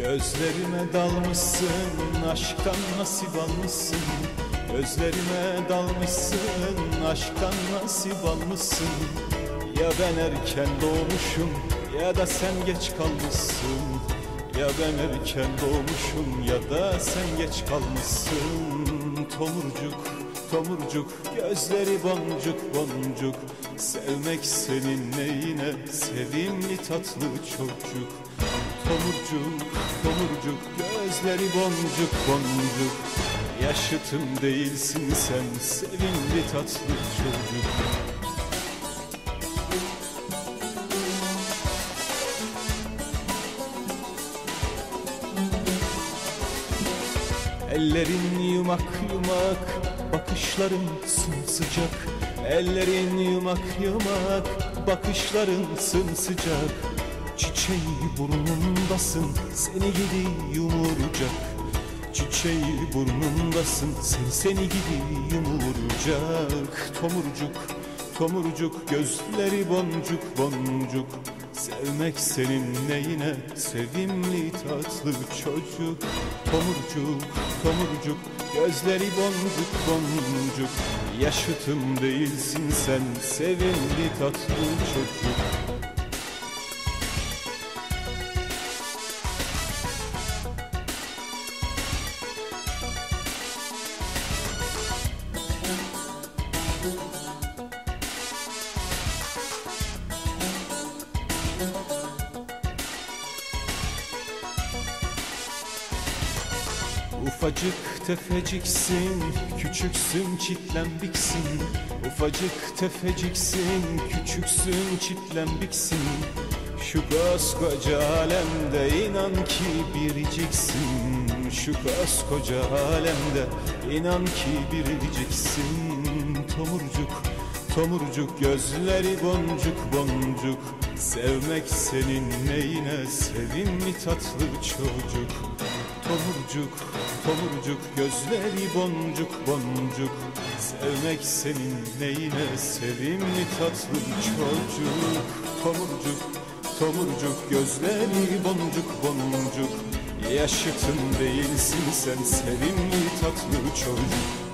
Gözlerime dalmışsın, aşktan nasip almışsın. Gözlerime dalmışsın, aşktan nasip almışsın. Ya ben erken doğmuşum ya da sen geç kalmışsın. Ya ben erken doğmuşum ya da sen geç kalmışsın. Tomurcuk, tomurcuk, gözleri boncuk boncuk. Sevmek senin neyine, sevimli tatlı çocuk Tomurcuk, tomurcuk, gözleri boncuk boncuk. Yaşıtım değilsin sen, sevimli tatlı çocuk. Ellerin yumak yumak, bakışların sımsıcak. Ellerin yumak yumak, bakışların sımsıcak Çiçeği burnundasın, seni gidi yumurcak. Çiçeği burnundasın, seni seni gidi yumurcak. Tomurcuk, tomurcuk, gözleri boncuk boncuk. Sevmek senin neyine, sevimli tatlı çocuk. Tomurcuk, tomurcuk, gözleri boncuk boncuk. Yaşıtım değilsin sen, sevimli tatlı çocuk Ufacık tefeciksin, küçüksün çitlembiksin Ufacık tefeciksin, küçüksün çitlembiksin Şu koskoca alemde inan ki biriciksin. Şu koskoca alemde inan ki biriciksin. Tomurcuk, tomurcuk gözleri boncuk boncuk. Sevmek senin neyine sevimli tatlı çocuk? Tomurcuk, tomurcuk, gözleri boncuk boncuk. Sevmek senin neyine sevimli tatlı çocuk? Tomurcuk, tomurcuk, gözleri boncuk boncuk. Yaşıtın değilsin sen sevimli tatlı çocuk